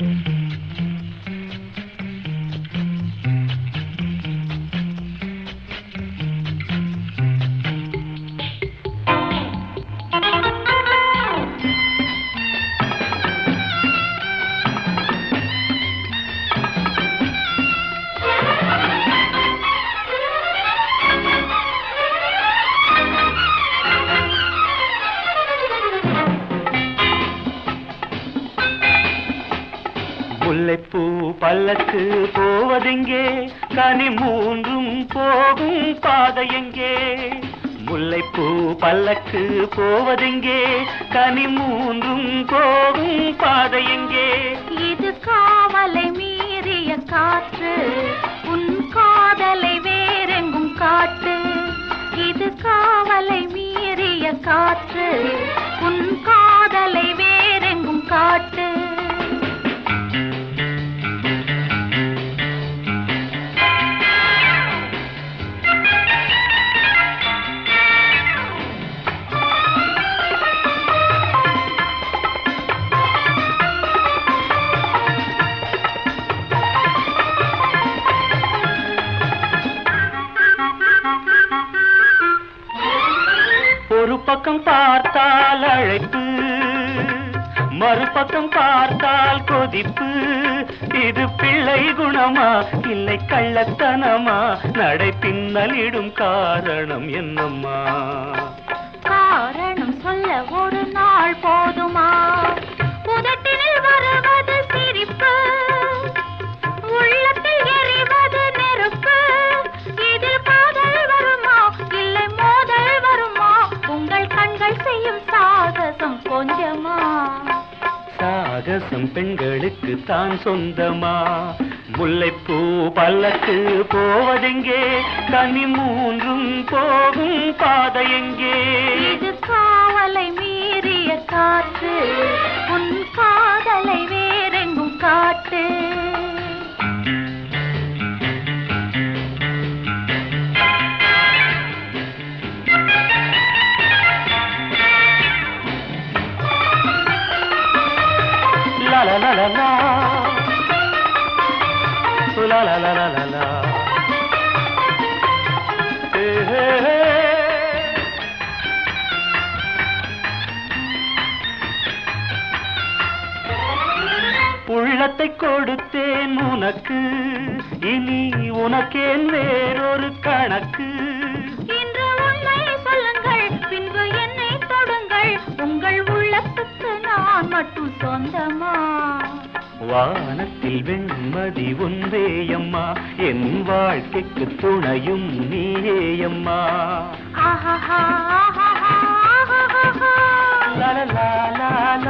Mm-hmm. முல்லைப்பூ பல்லக்கு போவதெங்கே? கனி மூன்றும் போகும் பாதையெங்கே? முல்லைப்பூ பல்லக்கு போவதெங்கே? கனி மூன்றும் போகும் பாதையெங்கே? இது காவலை மீறிய காற்று உன் காதலை வேறெங்கும் காற்று இது காவலை மீறிய காற்று உன் காதலை பக்கம் பார்த்தால் அழைப்பு மறுபக்கம் பார்த்தால் கொதிப்பு. இது பிள்ளை குணமா? இல்லை கள்ளத்தனமா? நடை பின்னலிடும் காரணம் என்னம்மா? காரணம் சொல்ல ஒரு நாள் போது சகசம் பெண்களுக்கு தான் சொந்தமா? முல்லைப்பூ பல்லக்கு போவதெங்கே? கனி மூன்றும் போகும் பாதையெங்கே இது காவலை மீறிய காற்று. Hey, hey. உள்ளத்தை கொடுத்தேன் உனக்கு. இனி உனக்கேன் வேறொரு கணக்கு. வானத்தில் வெண்மதி ஒன்றேயம்மா என் வாழ்க்கைக்கு துணையும் நீயேயம்மா. ஆஹா ஆஹா ஆஹா லா லா